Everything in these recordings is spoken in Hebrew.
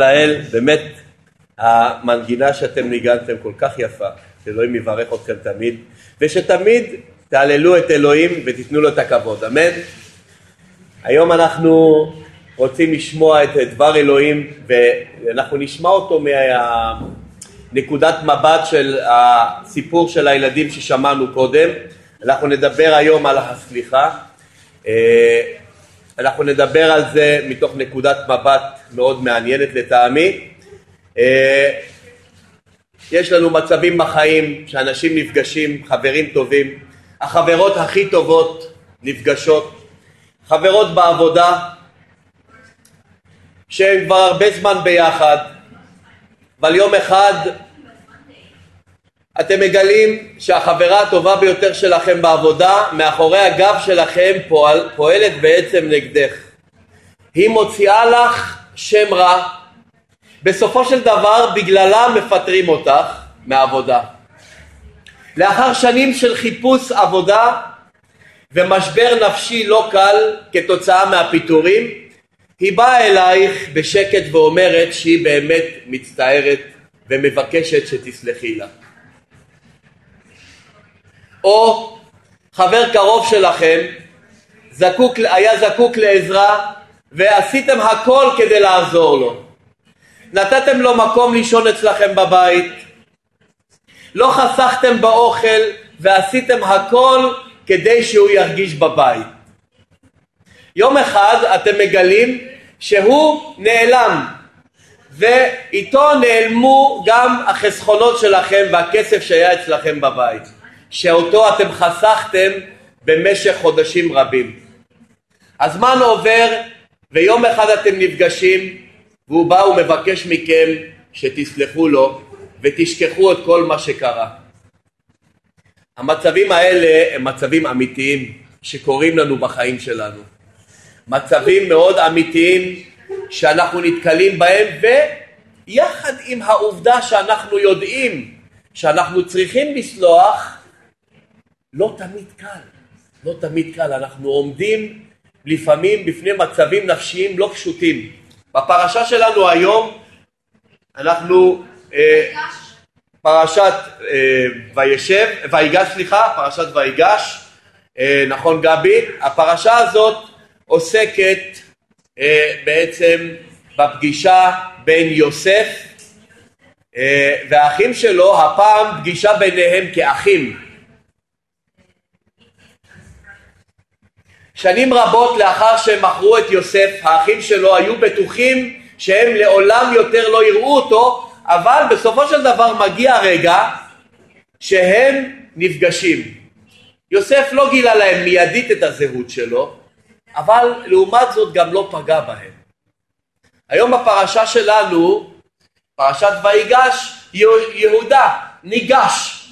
לאל, באמת המנגינה שאתם ניגנתם כל כך יפה, שאלוהים יברך אתכם תמיד, ושתמיד תהללו את אלוהים ותיתנו לו את הכבוד, אמן? היום אנחנו רוצים לשמוע את דבר אלוהים ואנחנו נשמע אותו מנקודת מבט של הסיפור של הילדים ששמענו קודם, אנחנו נדבר היום על הסליחה, אה, אנחנו נדבר על זה מתוך נקודת מבט מאוד מעניינת לטעמי. אה, יש לנו מצבים בחיים שאנשים נפגשים, חברים טובים, החברות הכי טובות נפגשות, חברות בעבודה שהן כבר הרבה זמן ביחד, אבל יום אחד אתם מגלים שהחברה הטובה ביותר שלכם בעבודה, מאחורי הגב שלכם פועל, פועלת בעצם נגדך. היא מוציאה לך שם רע, בסופו של דבר בגללה מפטרים אותך מעבודה. לאחר שנים של חיפוש עבודה ומשבר נפשי לא קל כתוצאה מהפיטורים, היא באה אלייך בשקט ואומרת שהיא באמת מצטערת ומבקשת שתסלחי לה. או חבר קרוב שלכם זקוק, היה זקוק לעזרה ועשיתם הכל כדי לעזור לו. נתתם לו מקום לישון אצלכם בבית, לא חסכתם באוכל ועשיתם הכל כדי שהוא ירגיש בבית. יום אחד אתם מגלים שהוא נעלם ואיתו נעלמו גם החסכונות שלכם והכסף שהיה אצלכם בבית. שאותו אתם חסכתם במשך חודשים רבים. הזמן עובר ויום אחד אתם נפגשים והוא בא ומבקש מכם שתסלחו לו ותשכחו את כל מה שקרה. המצבים האלה הם מצבים אמיתיים שקורים לנו בחיים שלנו. מצבים מאוד אמיתיים שאנחנו נתקלים בהם ויחד עם העובדה שאנחנו יודעים שאנחנו צריכים לסלוח לא תמיד קל, לא תמיד קל, אנחנו עומדים לפעמים בפני מצבים נפשיים לא פשוטים. בפרשה שלנו היום אנחנו אה, פרשת אה, וישב, ויגש סליחה, פרשת ויגש, אה, נכון גבי? הפרשה הזאת עוסקת אה, בעצם בפגישה בין יוסף אה, והאחים שלו, הפעם פגישה ביניהם כאחים. שנים רבות לאחר שהם מכרו את יוסף, האחים שלו היו בטוחים שהם לעולם יותר לא יראו אותו, אבל בסופו של דבר מגיע רגע שהם נפגשים. יוסף לא גילה להם מיידית את הזהות שלו, אבל לעומת זאת גם לא פגע בהם. היום בפרשה שלנו, פרשת ויגש, יהודה ניגש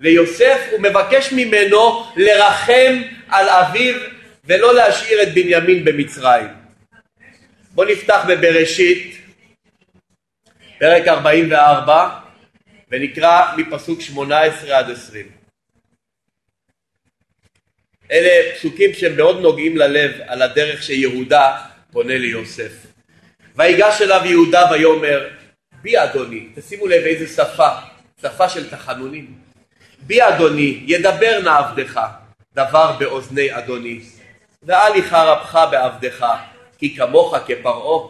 ליוסף ומבקש ממנו לרחם על אביו ולא להשאיר את בנימין במצרים. בואו נפתח בבראשית, פרק 44, ונקרא מפסוק 18 עד 20. אלה פסוקים שהם מאוד נוגעים ללב על הדרך שיהודה פונה ליוסף. ויגש אליו יהודה ויאמר בי אדוני, תשימו לב איזה שפה, שפה של תחנונים. בי אדוני, ידבר נא עבדך, דבר באוזני אדוני. ואל יחר אפך בעבדך, כי כמוך כפרעה.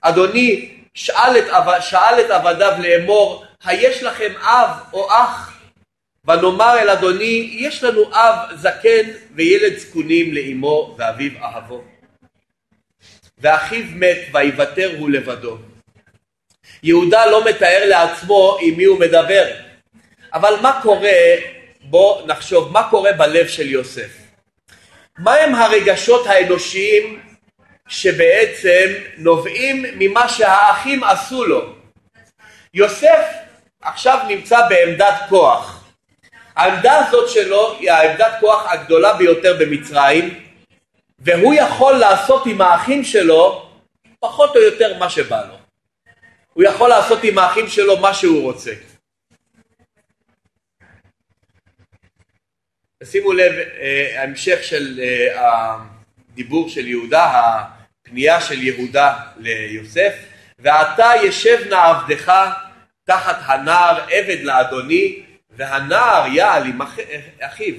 אדוני שאל את, שאל את עבדיו לאמור, היש לכם אב או אח? ונאמר אל אדוני, יש לנו אב זקן וילד זקונים לאמו ואביו אהבו. ואחיו מת ויוותר הוא לבדו. יהודה לא מתאר לעצמו עם מי הוא מדבר, אבל מה קורה, בוא נחשוב, מה קורה בלב של יוסף? מהם הרגשות האנושיים שבעצם נובעים ממה שהאחים עשו לו. יוסף עכשיו נמצא בעמדת כוח. העמדה הזאת שלו היא העמדת כוח הגדולה ביותר במצרים והוא יכול לעשות עם האחים שלו פחות או יותר מה שבא לו. הוא יכול לעשות עם האחים שלו מה שהוא רוצה. שימו לב, אה, ההמשך של אה, הדיבור של יהודה, הפנייה של יהודה ליוסף, ועתה ישב נא עבדך תחת הנער עבד לאדוני, והנער יעל עם אחיו.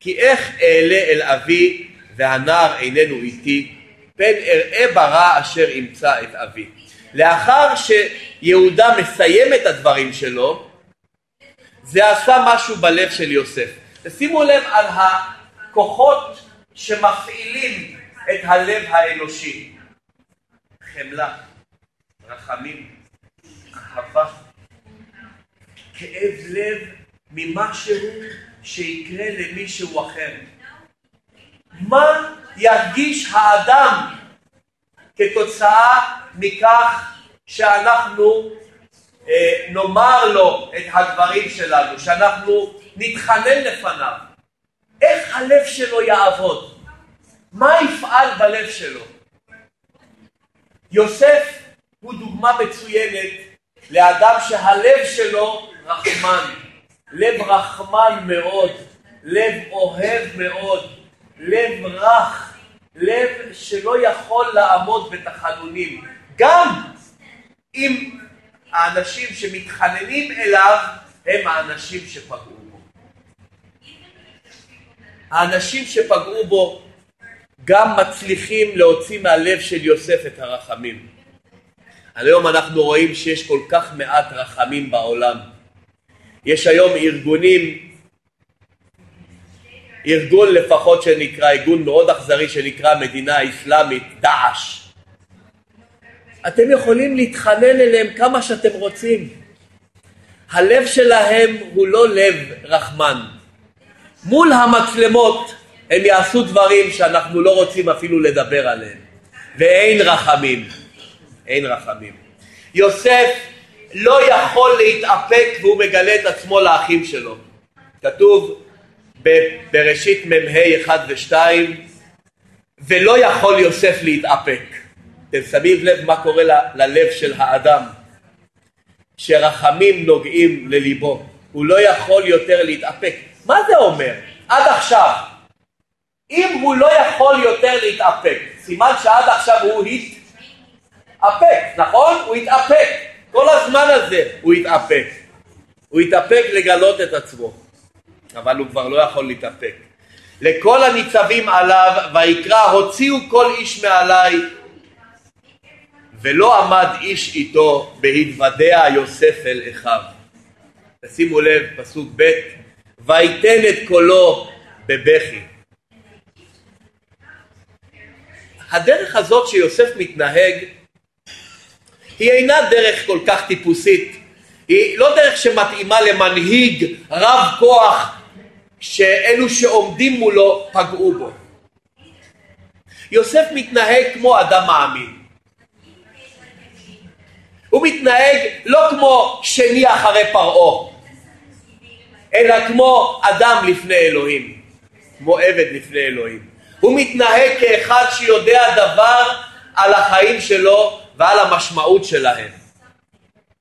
כי איך אעלה אל אבי והנער איננו איתי, פן אראה ברע אשר ימצא את אבי. לאחר שיהודה מסיים את הדברים שלו, זה עשה משהו בלב של יוסף. ושימו לב על הכוחות שמפעילים את הלב האנושי. חמלה, רחמים, אהבה, כאב לב ממשהו שיקרה למישהו אחר. מה ירגיש האדם כתוצאה מכך שאנחנו נאמר לו את הדברים שלנו, שאנחנו נתחנן לפניו? איך הלב שלו יעבוד? מה יפעל בלב שלו? יוסף הוא דוגמה מצוינת לאדם שהלב שלו רחמן, לב רחמן מאוד, לב אוהב מאוד, לב רך, לב שלא יכול לעמוד בתחנונים. גם אם האנשים שמתחננים אליו הם האנשים שפגעו בו. האנשים שפגעו בו גם מצליחים להוציא מהלב של יוסף את הרחמים. היום אנחנו רואים שיש כל כך מעט רחמים בעולם. יש היום ארגונים, ארגון לפחות שנקרא, ארגון מאוד אכזרי שנקרא מדינה אסלאמית, דאעש. אתם יכולים להתחנן אליהם כמה שאתם רוצים. הלב שלהם הוא לא לב רחמן. מול המצלמות הם יעשו דברים שאנחנו לא רוצים אפילו לדבר עליהם. ואין רחמים. אין רחמים. יוסף לא יכול להתאפק והוא מגלה את עצמו לאחים שלו. כתוב בראשית מ"ה 1 ו-2 ולא יכול יוסף להתאפק. אתם שמים לב מה קורה ללב של האדם שרחמים נוגעים לליבו. הוא לא יכול יותר להתאפק. מה זה אומר? עד עכשיו, אם הוא לא יכול יותר להתאפק, סימן שעד עכשיו הוא התאפק, נכון? הוא התאפק. כל הזמן הזה הוא התאפק. הוא התאפק לגלות את עצמו, אבל הוא כבר לא יכול להתאפק. לכל הניצבים עליו, ויקרא הוציאו כל איש מעלי, ולא עמד איש איתו בהתוודע יוסף אל אחיו. תשימו לב, פסוק ב', ויתן את קולו בבכי. הדרך הזאת שיוסף מתנהג היא אינה דרך כל כך טיפוסית, היא לא דרך שמתאימה למנהיג רב כוח שאלו שעומדים מולו פגעו בו. יוסף מתנהג כמו אדם מאמין. הוא מתנהג לא כמו שני אחרי פרעה, אלא כמו אדם לפני אלוהים, כמו עבד לפני אלוהים. הוא מתנהג כאחד שיודע דבר על החיים שלו ועל המשמעות שלהם,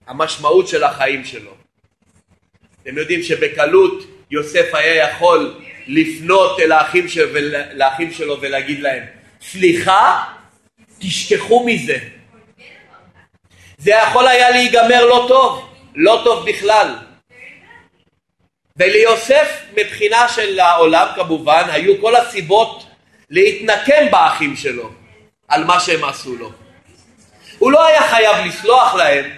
המשמעות של החיים שלו. אתם יודעים שבקלות יוסף היה יכול לפנות אל האחים שלו, לאחים שלו ולהגיד להם, סליחה, תשכחו מזה. זה יכול היה להיגמר לא טוב, לא טוב בכלל. וליוסף מבחינה של העולם כמובן היו כל הסיבות להתנקם באחים שלו על מה שהם עשו לו. הוא לא היה חייב לסלוח להם,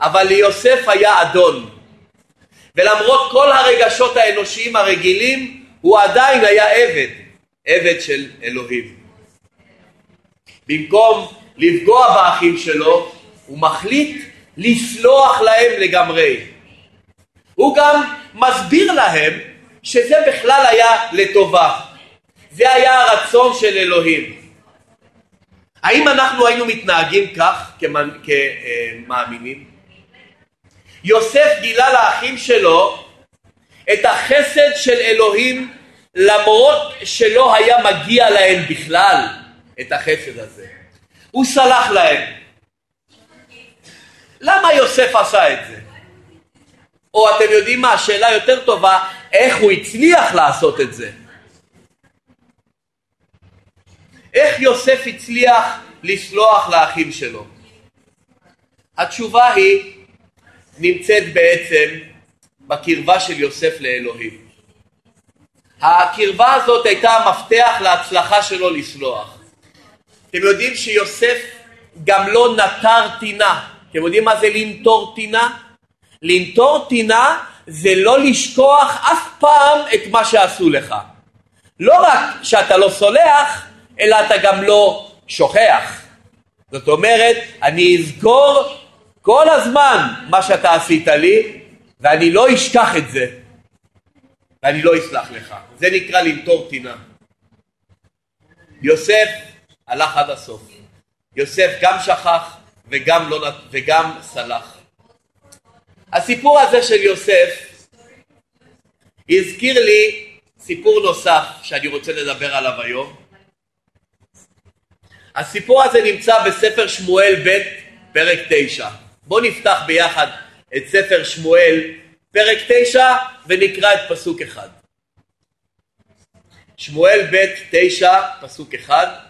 אבל ליוסף היה אדון. ולמרות כל הרגשות האנושיים הרגילים, הוא עדיין היה עבד, עבד של אלוהים. במקום לפגוע באחים שלו, הוא מחליט לסלוח להם לגמרי. הוא גם מסביר להם שזה בכלל היה לטובה. זה היה הרצון של אלוהים. האם אנחנו היינו מתנהגים כך כמאמינים? יוסף גילה לאחים שלו את החסד של אלוהים למרות שלא היה מגיע להם בכלל את החסד הזה. הוא סלח להם. למה יוסף עשה את זה? או אתם יודעים מה, השאלה יותר טובה, איך הוא הצליח לעשות את זה? איך יוסף הצליח לסלוח לאחים שלו? התשובה היא נמצאת בעצם בקרבה של יוסף לאלוהים. הקרבה הזאת הייתה המפתח להצלחה שלו לסלוח. אתם יודעים שיוסף גם לא נטר טינה. אתם יודעים מה זה לנטור טינה? לנטור טינה זה לא לשכוח אף פעם את מה שעשו לך. לא רק שאתה לא סולח, אלא אתה גם לא שוכח. זאת אומרת, אני אזכור כל הזמן מה שאתה עשית לי, ואני לא אשכח את זה, ואני לא אסלח לך. זה נקרא לנטור טינה. יוסף הלך עד הסוף. יוסף גם שכח וגם, לא, וגם סלח. הסיפור הזה של יוסף הזכיר לי סיפור נוסף שאני רוצה לדבר עליו היום. הסיפור הזה נמצא בספר שמואל ב' פרק 9. בואו נפתח ביחד את ספר שמואל פרק 9 ונקרא את פסוק 1. שמואל ב' 9 פסוק 1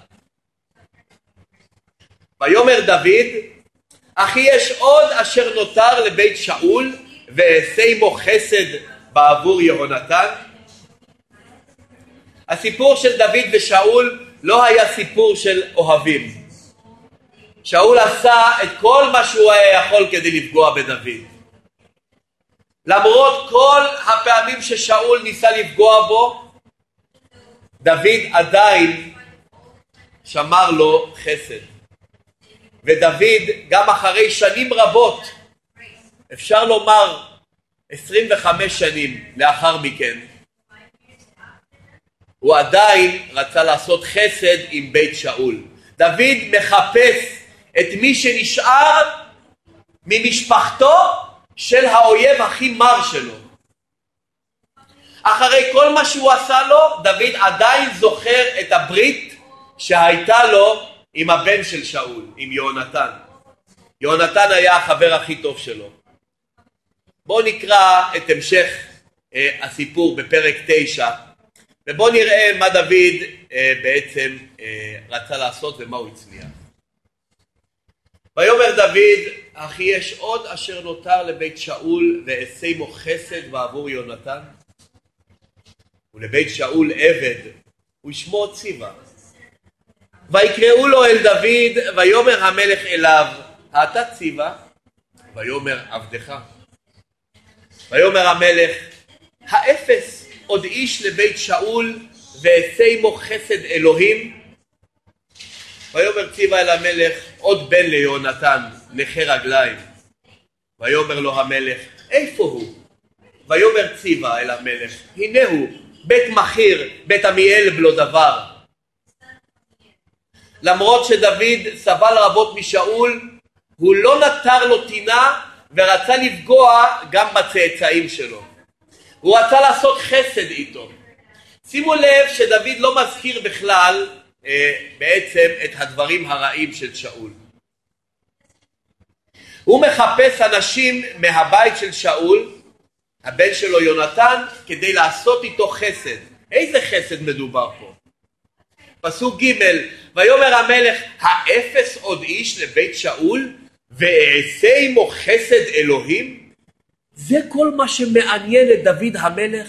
ויאמר דוד אחי יש עוד אשר נותר לבית שאול ואעשה עמו חסד בעבור יהונתן הסיפור של דוד ושאול לא היה סיפור של אוהבים. שאול עשה את כל מה שהוא היה יכול כדי לפגוע בדוד. למרות כל הפעמים ששאול ניסה לפגוע בו, דוד עדיין שמר לו חסד. ודוד, גם אחרי שנים רבות, אפשר לומר 25 שנים לאחר מכן, הוא עדיין רצה לעשות חסד עם בית שאול. דוד מחפש את מי שנשאר ממשפחתו של האויב הכי מר שלו. אחרי כל מה שהוא עשה לו, דוד עדיין זוכר את הברית שהייתה לו עם הבן של שאול, עם יהונתן. יהונתן היה החבר הכי טוב שלו. בואו נקרא את המשך אה, הסיפור בפרק תשע ובואו נראה מה דוד אה, בעצם אה, רצה לעשות ומה הוא הצליח. ויאמר דוד, אחי יש עוד אשר נותר לבית שאול ואעשה עמו חסד בעבור יונתן? ולבית שאול עבד, ושמו ציווה. ויקראו לו אל דוד, ויאמר המלך אליו, האתה ציווה? ויאמר עבדך. ויאמר המלך, האפס עוד איש לבית שאול ואעשה עמו חסד אלוהים ויאמר ציווה אל המלך עוד בן ליהונתן נכה רגליים ויאמר לו המלך איפה הוא ויאמר ציווה אל המלך הנה הוא בית מכיר בית עמיאל בלא דבר למרות שדוד סבל רבות משאול הוא לא נטר לו טינה ורצה לפגוע גם בצאצאים שלו הוא רצה לעשות חסד איתו. שימו לב שדוד לא מזכיר בכלל אה, בעצם את הדברים הרעים של שאול. הוא מחפש אנשים מהבית של שאול, הבן שלו יונתן, כדי לעשות איתו חסד. איזה חסד מדובר פה? פסוק ג' ויאמר המלך האפס עוד איש לבית שאול ואעשה עמו חסד אלוהים זה כל מה שמעניין את דוד המלך.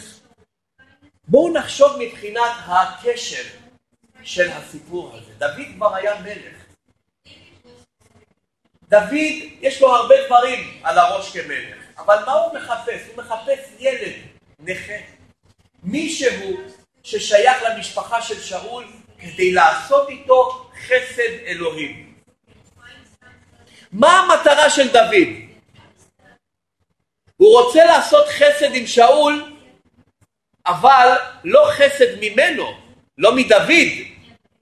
בואו נחשוב מבחינת הקשר של הסיפור הזה. דוד כבר היה מלך. דוד, יש לו הרבה דברים על הראש כמלך, אבל מה הוא מחפש? הוא מחפש ילד נכה. מישהו ששייך למשפחה של שאול כדי לעשות איתו חסד אלוהים. מה המטרה של דוד? הוא רוצה לעשות חסד עם שאול, אבל לא חסד ממנו, לא מדוד,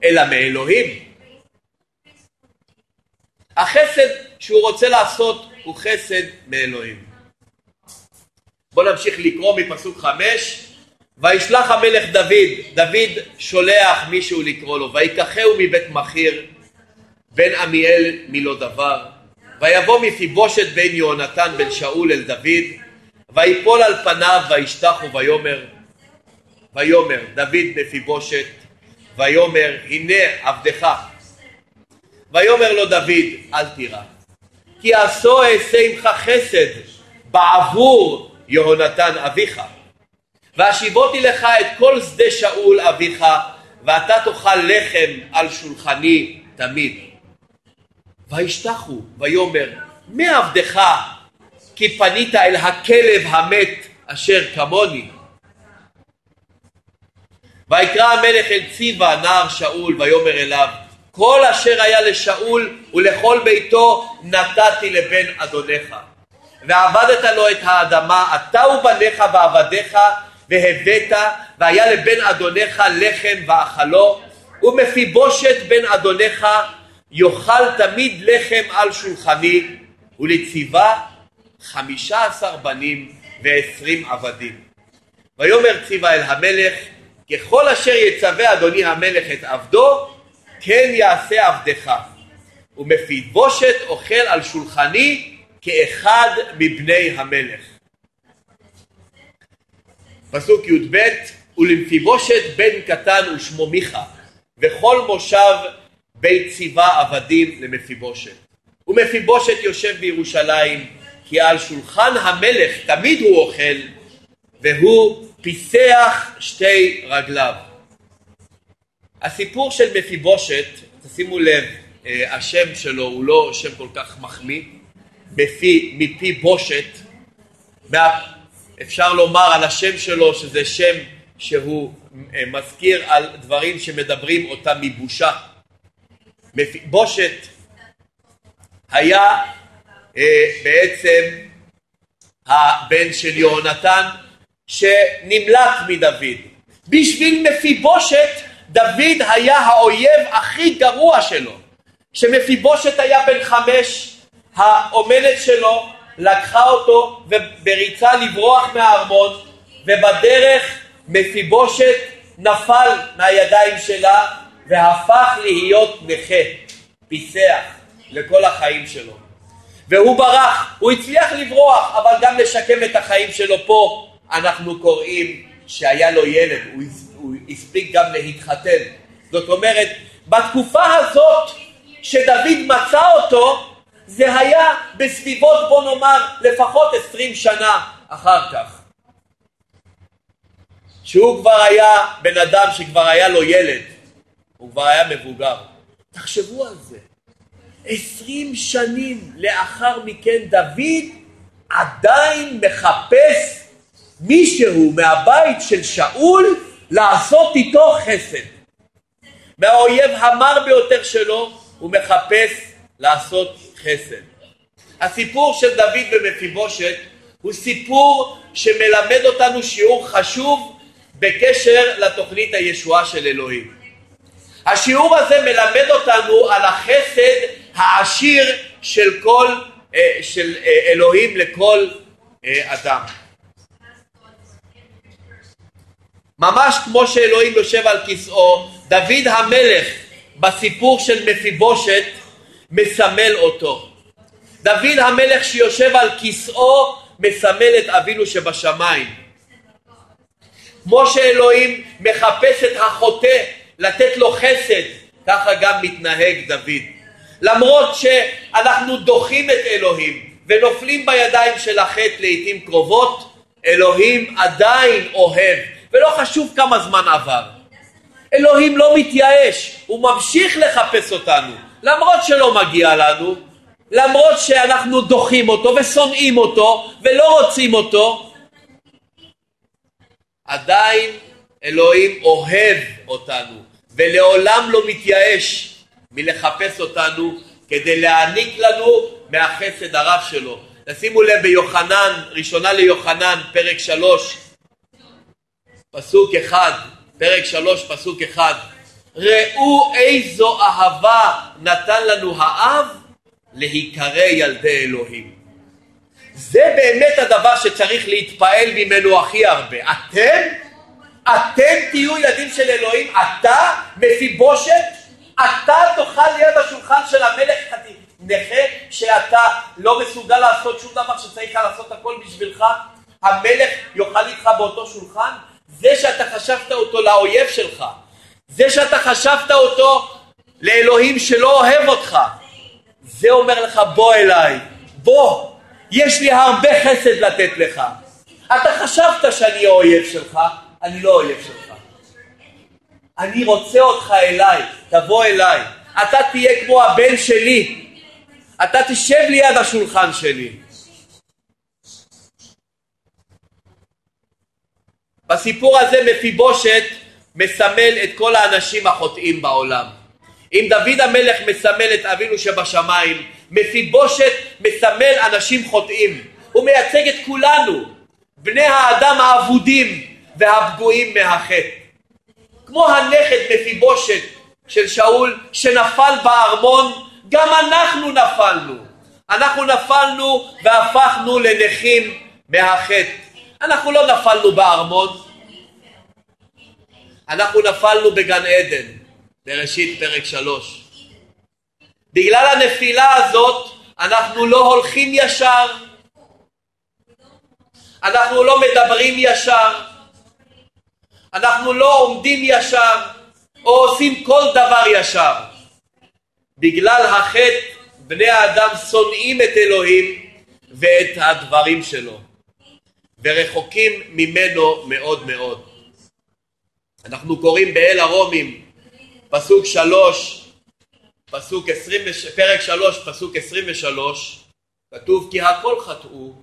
אלא מאלוהים. החסד שהוא רוצה לעשות הוא חסד מאלוהים. בואו נמשיך לקרוא מפסוק חמש. וישלח המלך דוד, דוד שולח מישהו לקרוא לו, ויקחהו מבית מכיר, בן עמיאל מלא דבר, ויבוא מפיבושת בן יהונתן בן שאול אל דוד, ויפול על פניו וישתחו ויאמר, ויאמר דוד מפיבושת, ויאמר הנה עבדך. ויאמר לו דוד אל תירא, כי עשו אעשה עמך חסד בעבור יהונתן אביך. והשיבותי לך את כל שדה שאול אביך, ואתה תאכל לחם על שולחני תמיד. וישתחו, ויאמר, מי עבדך כי פנית אל הכלב המת אשר כמוני? ויקרא המלך אל ציווה נער שאול ויאמר אליו כל אשר היה לשאול ולכל ביתו נתתי לבן אדונך ועבדת לו את האדמה אתה ובניך ועבדיך והבאת והיה לבן אדונך לחם ואכלו ומפיבושת בן אדונך יאכל תמיד לחם על שולחני ולציווה חמישה עשר בנים ועשרים עבדים ויאמר ציווה אל המלך ככל אשר יצווה אדוני המלך את עבדו כן יעשה עבדך ומפיבושת אוכל על שולחני כאחד מבני המלך. פסוק י"ב ולמפיבושת בן קטן ושמו מיכה וכל מושב בית ציווה עבדים למפיבושת ומפיבושת יושב בירושלים כי על שולחן המלך תמיד הוא אוכל והוא פיסח שתי רגליו. הסיפור של מפיבושת, תשימו לב, אה, השם שלו הוא לא שם כל כך מחמיא, מפי, מפי בושת, אפשר לומר על השם שלו שזה שם שהוא אה, מזכיר על דברים שמדברים אותם מבושה. מפיבושת היה אה, בעצם הבן של יהונתן שנמלט מדוד. בשביל מפיבושת דוד היה האויב הכי גרוע שלו. כשמפיבושת היה בן חמש, האומנת שלו לקחה אותו בריצה לברוח מהארמון ובדרך מפיבושת נפל מהידיים שלה והפך להיות נכה, פיסח לכל החיים שלו. והוא ברח, הוא הצליח לברוח, אבל גם לשקם את החיים שלו פה אנחנו קוראים שהיה לו ילד, הוא הספיק גם להתחתן. זאת אומרת, בתקופה הזאת שדוד מצא אותו, זה היה בסביבות בוא נאמר לפחות עשרים שנה אחר כך. שהוא כבר היה בן אדם שכבר היה לו ילד, הוא כבר היה מבוגר. תחשבו על זה. עשרים שנים לאחר מכן דוד עדיין מחפש מישהו מהבית של שאול לעשות איתו חסד. מהאויב המר ביותר שלו הוא מחפש לעשות חסד. הסיפור של דוד במפיבושת הוא סיפור שמלמד אותנו שיעור חשוב בקשר לתוכנית הישועה של אלוהים. השיעור הזה מלמד אותנו על החסד העשיר של כל, אה, של אה, אלוהים לכל אה, אדם. ממש כמו שאלוהים יושב על כיסאו, דוד המלך בסיפור של מפיבושת מסמל אותו. דוד המלך שיושב על כיסאו מסמל את אבינו שבשמיים. כמו שאלוהים מחפש את החוטא לתת לו חסד, ככה גם מתנהג דוד. למרות שאנחנו דוחים את אלוהים ונופלים בידיים של החטא לעיתים קרובות, אלוהים עדיין אוהב ולא חשוב כמה זמן עבר. אלוהים לא מתייאש, הוא ממשיך לחפש אותנו, למרות שלא מגיע לנו, למרות שאנחנו דוחים אותו ושונאים אותו ולא רוצים אותו, עדיין אלוהים אוהב אותנו ולעולם לא מתייאש מלחפש אותנו כדי להעניק לנו מהחסד הרב שלו. תשימו לב ביוחנן, ראשונה ליוחנן, פרק שלוש, פסוק אחד, פרק שלוש פסוק אחד, ראו איזו אהבה נתן לנו האב להיקרא ילדי אלוהים. זה באמת הדבר שצריך להתפעל ממנו הכי הרבה. אתם, אתם תהיו ילדים של אלוהים, אתה מפיבושת, אתה תאכל ליד השולחן של המלך נכה שאתה לא מסוגל לעשות שום דבר שצריך לעשות הכל בשבילך, המלך יאכל איתך באותו שולחן? זה שאתה חשבת אותו לאויב שלך, זה שאתה חשבת אותו לאלוהים שלא אוהב אותך, זה אומר לך בוא אליי, בוא, יש לי הרבה חסד לתת לך. אתה חשבת שאני האויב שלך, אני לא אויב שלך. אני רוצה אותך אליי, תבוא אליי. אתה תהיה כמו הבן שלי. אתה תשב ליד השולחן שלי. בסיפור הזה מפיבושת מסמל את כל האנשים החוטאים בעולם. אם דוד המלך מסמל את אבינו שבשמיים, מפיבושת מסמל אנשים חוטאים. הוא מייצג את כולנו, בני האדם האבודים והפגועים מהחטא. כמו הנכד מפיבושת של שאול שנפל בארמון, גם אנחנו נפלנו. אנחנו נפלנו והפכנו לנכים מהחטא. אנחנו לא נפלנו בארמון, אנחנו נפלנו בגן עדן, בראשית פרק שלוש. בגלל הנפילה הזאת אנחנו לא הולכים ישר, אנחנו לא מדברים ישר, אנחנו לא עומדים ישר או עושים כל דבר ישר. בגלל החטא בני האדם שונאים את אלוהים ואת הדברים שלו ורחוקים ממנו מאוד מאוד. אנחנו קוראים באל הרומים פסוק שלוש, פסוק עשרים, פרק שלוש, פסוק עשרים ושלוש, כתוב כי הכל חטאו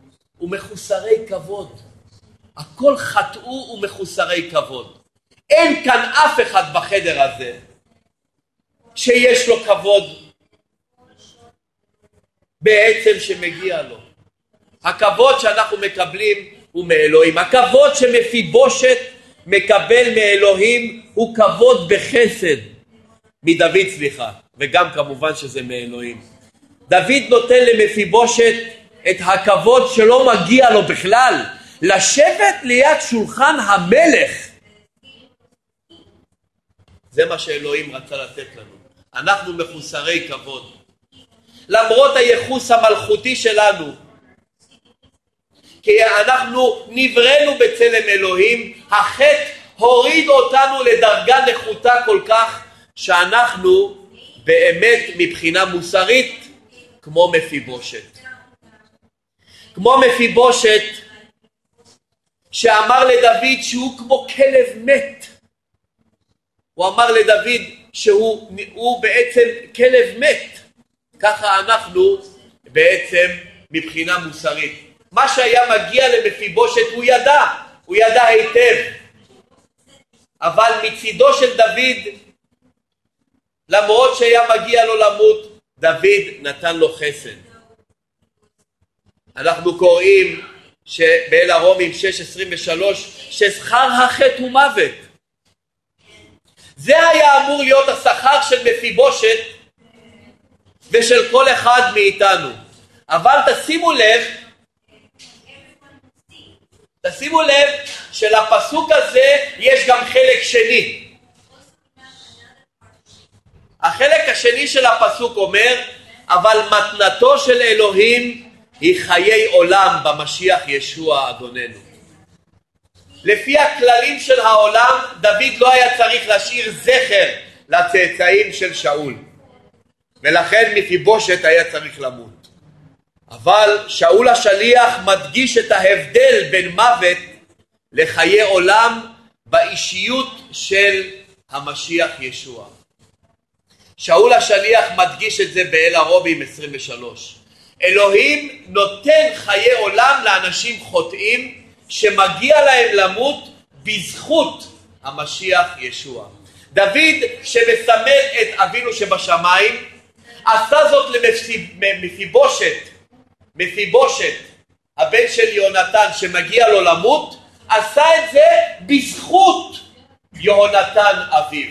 ומחוסרי כבוד. הכל חטאו ומחוסרי כבוד. אין כאן אף אחד בחדר הזה שיש לו כבוד בעצם שמגיע לו. הכבוד שאנחנו מקבלים הוא מאלוהים. הכבוד שמפיבושת מקבל מאלוהים הוא כבוד בחסד. מדוד סליחה, וגם כמובן שזה מאלוהים. דוד נותן למפיבושת את הכבוד שלא מגיע לו בכלל, לשבת ליד שולחן המלך. זה מה שאלוהים רצה לתת לנו. אנחנו מחוסרי כבוד. למרות הייחוס המלכותי שלנו, כי אנחנו נבראנו בצלם אלוהים, החטא הוריד אותנו לדרגה נחותה כל כך, שאנחנו באמת מבחינה מוסרית כמו מפיבושת. כמו מפיבושת שאמר לדוד שהוא כמו כלב מת. הוא אמר לדוד שהוא בעצם כלב מת. ככה אנחנו בעצם מבחינה מוסרית. מה שהיה מגיע למפיבושת הוא ידע, הוא ידע היטב. אבל מצידו של דוד, למרות שהיה מגיע לו למות, דוד נתן לו חסד. אנחנו קוראים באל הרומים 6.23 ששכר החטא הוא מוות. זה היה אמור להיות השכר של מפיבושת ושל כל אחד מאיתנו. אבל תשימו לב, תשימו לב שלפסוק הזה יש גם חלק שני. החלק השני של הפסוק אומר, אבל מתנתו של אלוהים היא חיי עולם במשיח ישוע אדוננו. לפי הכללים של העולם, דוד לא היה צריך להשאיר זכר לצאצאים של שאול, ולכן מפיבושת היה צריך למות. אבל שאול השליח מדגיש את ההבדל בין מוות לחיי עולם באישיות של המשיח ישוע. שאול השליח מדגיש את זה באל הרובים 23. אלוהים נותן חיי עולם לאנשים חוטאים שמגיע להם למות בזכות המשיח ישוע. דוד שמסמל את אבינו שבשמיים עשה זאת למפיבושת, מפיבושת, הבן של יונתן שמגיע לו למות, עשה את זה בזכות יהונתן אביו.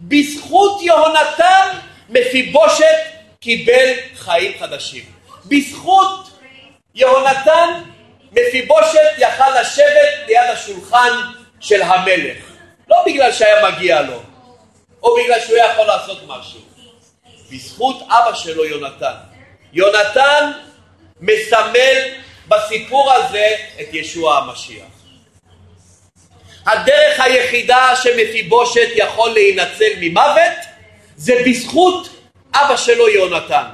בזכות יהונתן מפיבושת קיבל חיים חדשים. בזכות יהונתן מפיבושת יכל לשבת ליד השולחן של המלך. לא בגלל שהיה מגיע לו, או בגלל שהוא היה יכול לעשות משהו. בזכות אבא שלו יונתן. יונתן מסמל בסיפור הזה את ישוע המשיח. הדרך היחידה שמפיבושת יכול להינצל ממוות זה בזכות אבא שלו יונתן.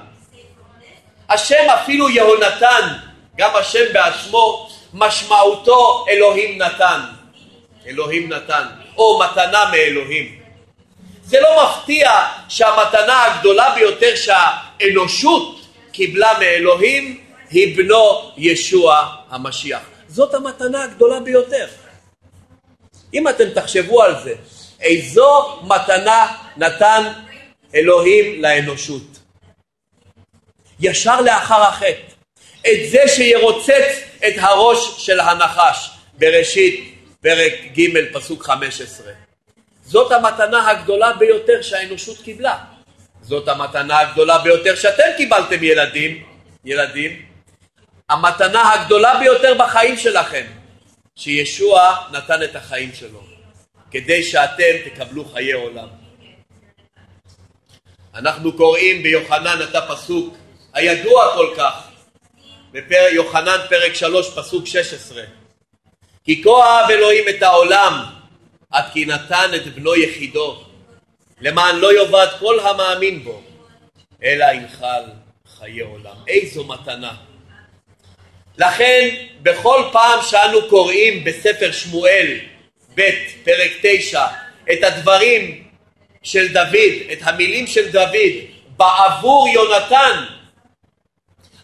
השם אפילו יהונתן, גם השם בעצמו, משמעותו אלוהים נתן. אלוהים נתן, או מתנה מאלוהים. זה לא מפתיע שהמתנה הגדולה ביותר שהאנושות קיבלה מאלוהים היא בנו ישוע המשיח. זאת המתנה הגדולה ביותר. אם אתם תחשבו על זה, איזו מתנה נתן אלוהים לאנושות? ישר לאחר החטא. את זה שירוצץ את הראש של הנחש, בראשית פרק ג' פסוק 15. זאת המתנה הגדולה ביותר שהאנושות קיבלה. זאת המתנה הגדולה ביותר שאתם קיבלתם ילדים, ילדים. המתנה הגדולה ביותר בחיים שלכם, שישוע נתן את החיים שלו, כדי שאתם תקבלו חיי עולם. אנחנו קוראים ביוחנן את הפסוק הידוע כל כך, ביוחנן פרק 3 פסוק 16 כי כה אהב אלוהים את העולם עד כי נתן את בנו יחידו למען לא יאבד כל המאמין בו אלא ינחל חיי עולם. איזו מתנה. לכן בכל פעם שאנו קוראים בספר שמואל ב' פרק 9 את הדברים של דוד, את המילים של דוד בעבור יונתן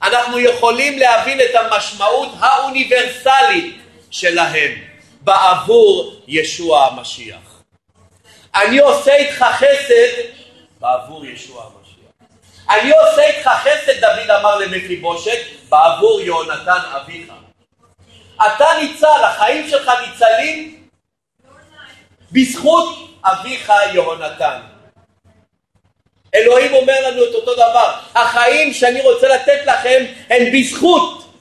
אנחנו יכולים להבין את המשמעות האוניברסלית שלהם בעבור ישוע המשיח. אני עושה איתך חסד בעבור ישוע המשיח. אני עושה איתך חסד, דוד אמר למפיבושת, בעבור יהונתן אביך. אתה ניצל, החיים שלך ניצלים בזכות אביך יהונתן. אלוהים אומר לנו את אותו דבר, החיים שאני רוצה לתת לכם הם בזכות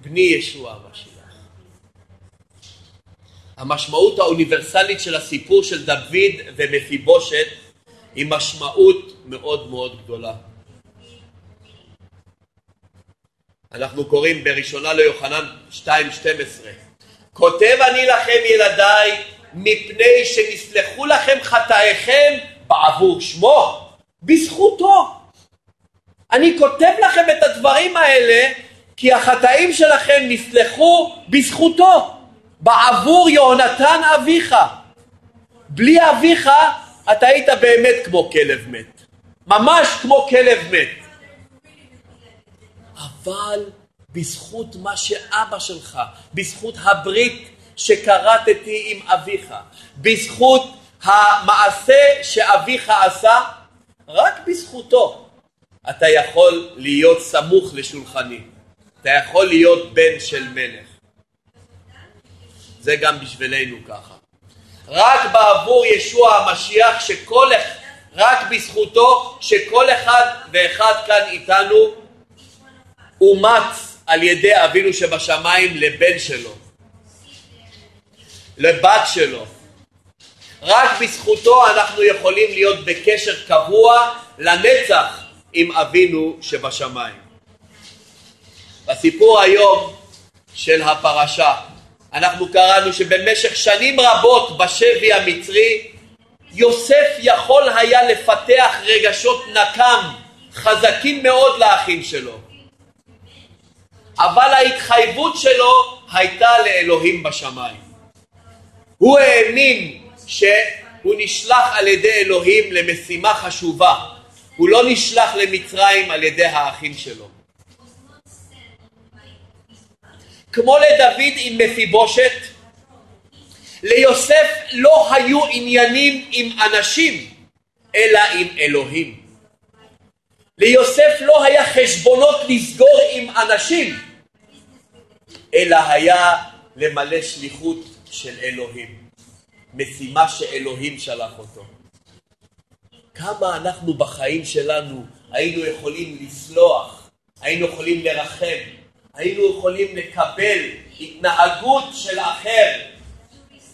בני ישוע המשיח. המשמעות האוניברסלית של הסיפור של דוד ומפיבושת היא משמעות מאוד מאוד גדולה. אנחנו קוראים בראשונה ליוחנן 2.12 כותב אני לכם ילדיי מפני שנסלחו לכם חטאיכם בעבור שמו בזכותו. אני כותב לכם את הדברים האלה כי החטאים שלכם נסלחו בזכותו, בעבור יהונתן אביך. בלי אביך אתה היית באמת כמו כלב מת. ממש כמו כלב מת. אבל בזכות מה שאבא שלך, בזכות הברית שכרתתי עם אביך, בזכות המעשה שאביך עשה, רק בזכותו אתה יכול להיות סמוך לשולחני. אתה יכול להיות בן של מלך. זה גם בשבילנו ככה. רק בעבור ישוע המשיח שכל, רק בזכותו שכל אחד ואחד כאן איתנו אומץ על ידי אבינו שבשמיים לבן שלו, לבת שלו, רק בזכותו אנחנו יכולים להיות בקשר קבוע לנצח עם אבינו שבשמיים. בסיפור היום של הפרשה אנחנו קראנו שבמשך שנים רבות בשבי המצרי יוסף יכול היה לפתח רגשות נקם חזקים מאוד לאחים שלו אבל ההתחייבות שלו הייתה לאלוהים בשמיים. הוא האמין שהוא נשלח על ידי אלוהים למשימה חשובה. הוא לא נשלח למצרים על ידי האחים שלו. כמו לדוד עם מפיבושת, ליוסף לא היו עניינים עם אנשים, אלא עם אלוהים. ליוסף לא היה חשבונות לסגור עם אנשים, אלא היה למלא שליחות של אלוהים. משימה שאלוהים שלח אותו. כמה אנחנו בחיים שלנו היינו יכולים לסלוח, היינו יכולים לרחם, היינו יכולים לקבל התנהגות של אחר,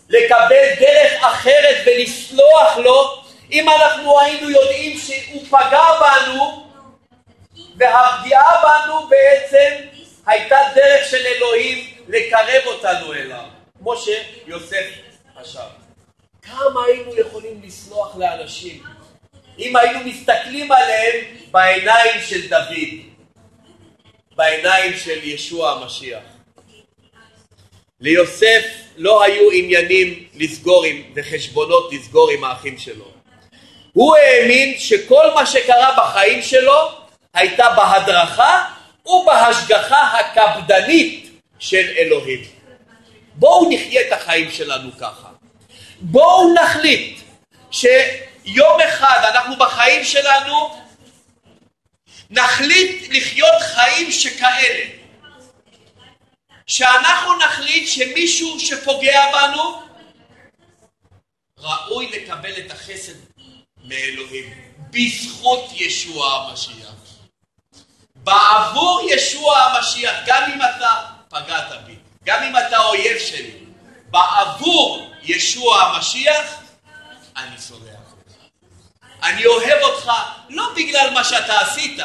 לקבל דרך אחרת ולסלוח לו אם אנחנו היינו יודעים שהוא פגע בנו והפגיעה בנו בעצם הייתה דרך של אלוהים לקרב אותנו אליו, כמו שיוסף חשב. כמה היינו יכולים לסלוח לאנשים אם היינו מסתכלים עליהם בעיניים של דוד. בעיניים של ישוע המשיח. ליוסף לא היו עניינים לסגור עם, וחשבונות לסגור עם האחים שלו. הוא האמין שכל מה שקרה בחיים שלו הייתה בהדרכה ובהשגחה הקפדנית של אלוהים. בואו נחיה את החיים שלנו ככה. בואו נחליט שיום אחד אנחנו בחיים שלנו נחליט לחיות חיים שכאלה. שאנחנו נחליט שמישהו שפוגע בנו ראוי לקבל את החסד מאלוהים בזכות ישוע המשיח. בעבור ישוע המשיח, גם אם אתה פגעת בי, גם אם אתה אויב שלי, בעבור ישוע המשיח, אני סולח. אני אוהב אותך לא בגלל מה שאתה עשית,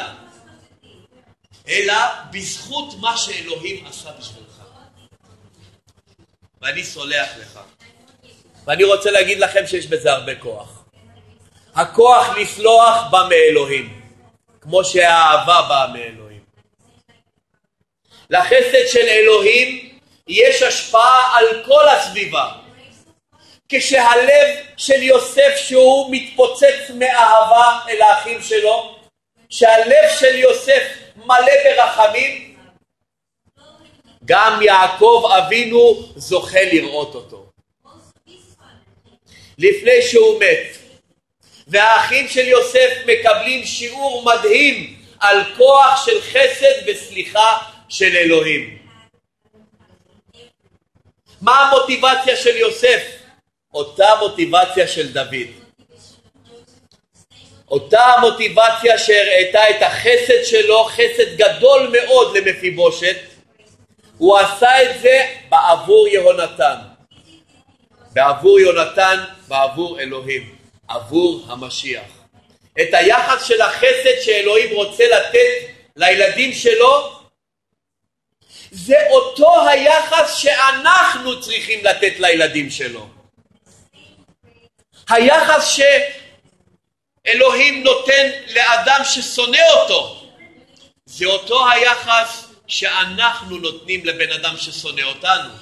אלא בזכות מה שאלוהים עשה בשבילך. ואני סולח לך. ואני רוצה להגיד לכם שיש בזה הרבה כוח. הכוח לסלוח בא מאלוהים, כמו שהאהבה באה מאלוהים. לחסד של אלוהים יש השפעה על כל הסביבה. כשהלב של יוסף שהוא מתפוצץ מאהבה אל האחים שלו, שהלב של יוסף מלא ברחמים, גם יעקב אבינו זוכה לראות אותו. לפני שהוא מת, והאחים של יוסף מקבלים שיעור מדהים על כוח של חסד וסליחה של אלוהים. מה המוטיבציה של יוסף? אותה מוטיבציה של דוד. אותה המוטיבציה שהראתה את החסד שלו, חסד גדול מאוד למפיבושת, הוא עשה את זה בעבור יהונתן. בעבור יונתן, בעבור אלוהים, עבור המשיח. את היחס של החסד שאלוהים רוצה לתת לילדים שלו, זה אותו היחס שאנחנו צריכים לתת לילדים שלו. היחס שאלוהים נותן לאדם ששונא אותו, זה אותו היחס שאנחנו נותנים לבן אדם ששונא אותנו.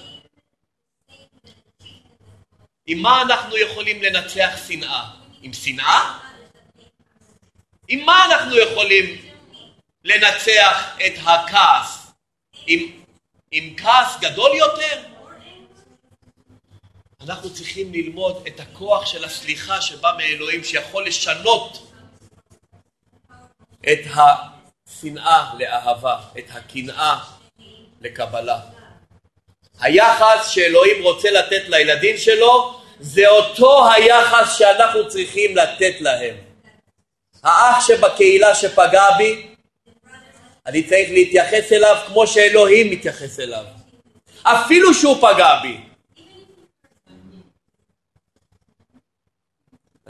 עם מה אנחנו יכולים לנצח שנאה? עם שנאה? עם מה אנחנו יכולים לנצח את הכעס? עם, עם כעס גדול יותר? אנחנו צריכים ללמוד את הכוח של הסליחה שבא מאלוהים שיכול לשנות את השנאה לאהבה, את הקנאה לקבלה. היחס שאלוהים רוצה לתת לילדים שלו זה אותו היחס שאנחנו צריכים לתת להם. האח שבקהילה שפגע בי, אני צריך להתייחס אליו כמו שאלוהים מתייחס אליו. אפילו שהוא פגע בי.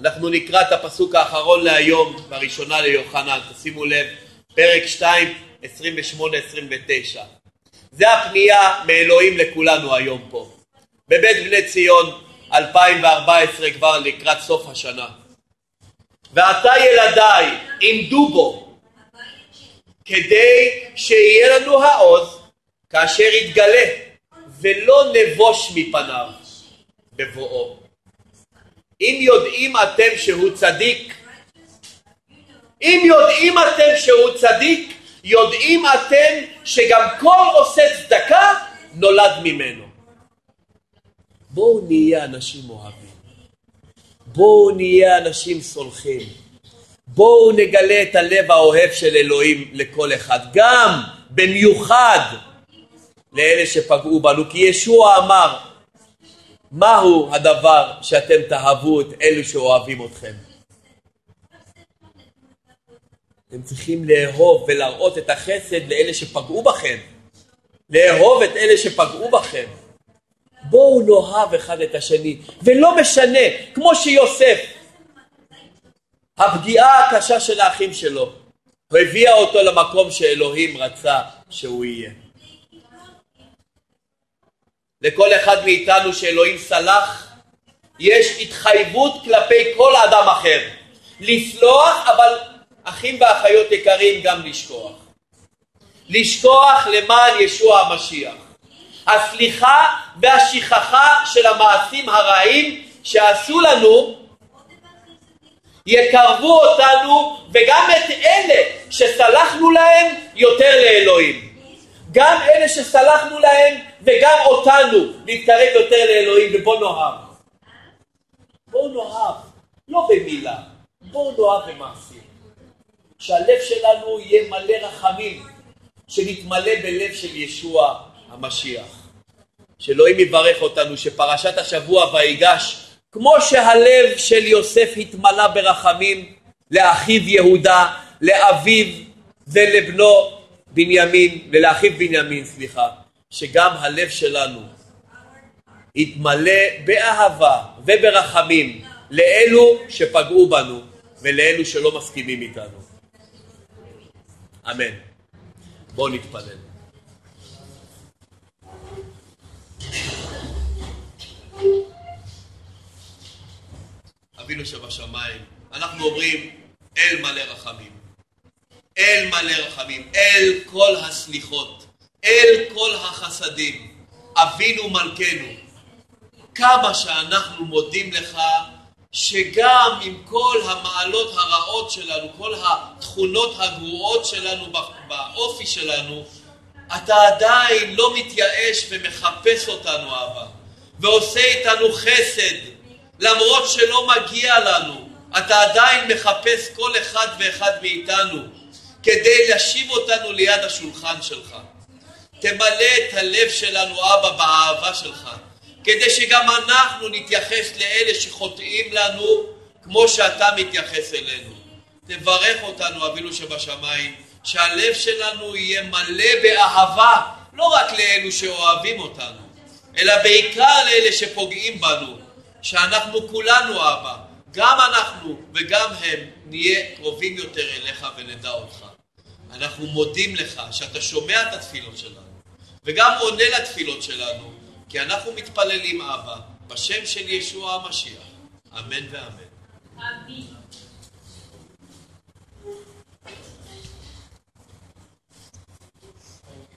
אנחנו נקרא את הפסוק האחרון להיום, בראשונה ליוחנן, תשימו לב, פרק 2, 28-29. זה הפנייה מאלוהים לכולנו היום פה. בבית בני ציון 2014 כבר לקראת סוף השנה. ועתה ילדיי עמדו בו כדי שיהיה לנו העוז כאשר יתגלה ולא נבוש מפניו בבואו. אם יודעים אתם שהוא צדיק, אם יודעים אתם שהוא צדיק, יודעים אתם שגם כל עושה צדקה נולד ממנו. בואו נהיה אנשים אוהבים. בואו נהיה אנשים סולחים. בואו נגלה את הלב האוהב של אלוהים לכל אחד, גם במיוחד לאלה שפגעו בנו, כי ישוע אמר, מהו הדבר שאתם תאהבו את אלו שאוהבים אתכם? אתם צריכים לאהוב ולהראות את החסד לאלה שפגעו בכם. לאהוב את אלה שפגעו בכם. בואו נאהב אחד את השני, ולא משנה, כמו שיוסף, הפגיעה הקשה של האחים שלו הביאה אותו למקום שאלוהים רצה שהוא יהיה. לכל אחד מאיתנו שאלוהים סלח, יש התחייבות כלפי כל אדם אחר. לסלוח, אבל אחים ואחיות יקרים גם לשכוח. לשכוח למען ישוע המשיח. הסליחה והשכחה של המעשים הרעים שעשו לנו יקרבו אותנו וגם את אלה שסלחנו להם יותר לאלוהים. גם אלה שסלחנו להם וגם אותנו להתקרב יותר לאלוהים ובוא נאהב. בואו נאהב, לא במילה, בואו נאהב במעשים. שהלב שלנו יהיה מלא רחמים, שנתמלא בלב של ישוע המשיח. שאלוהים יברך אותנו, שפרשת השבוע ויגש, כמו שהלב של יוסף התמלא ברחמים לאחיו יהודה, לאביו ולבנו בנימין, ולאחיו בנימין, סליחה, שגם הלב שלנו יתמלא באהבה וברחמים לאלו שפגעו בנו ולאלו שלא מסכימים איתנו. אמן. בואו נתפלל. אבינו שבשמיים, אנחנו אומרים אל מלא רחמים, אל מלא רחמים, אל כל הסליחות, אל כל החסדים, אבינו מלכנו, כמה שאנחנו מודים לך שגם עם כל המעלות הרעות שלנו, כל התכונות הגרועות שלנו באופי שלנו, אתה עדיין לא מתייאש ומחפש אותנו אבא, ועושה איתנו חסד, למרות שלא מגיע לנו, אתה עדיין מחפש כל אחד ואחד מאיתנו כדי להשיב אותנו ליד השולחן שלך. תמלא את הלב שלנו אבא באהבה שלך, כדי שגם אנחנו נתייחס לאלה שחוטאים לנו כמו שאתה מתייחס אלינו. תברך אותנו אבינו שבשמיים, שהלב שלנו יהיה מלא באהבה, לא רק לאלו שאוהבים אותנו, אלא בעיקר לאלה שפוגעים בנו, שאנחנו כולנו אבא, גם אנחנו וגם הם נהיה קרובים יותר אליך ונדע אותך. אנחנו מודים לך שאתה שומע את התפילות שלנו וגם עונה לתפילות שלנו כי אנחנו מתפללים אבא, בשם של ישוע המשיח, אמן ואמן. אמן.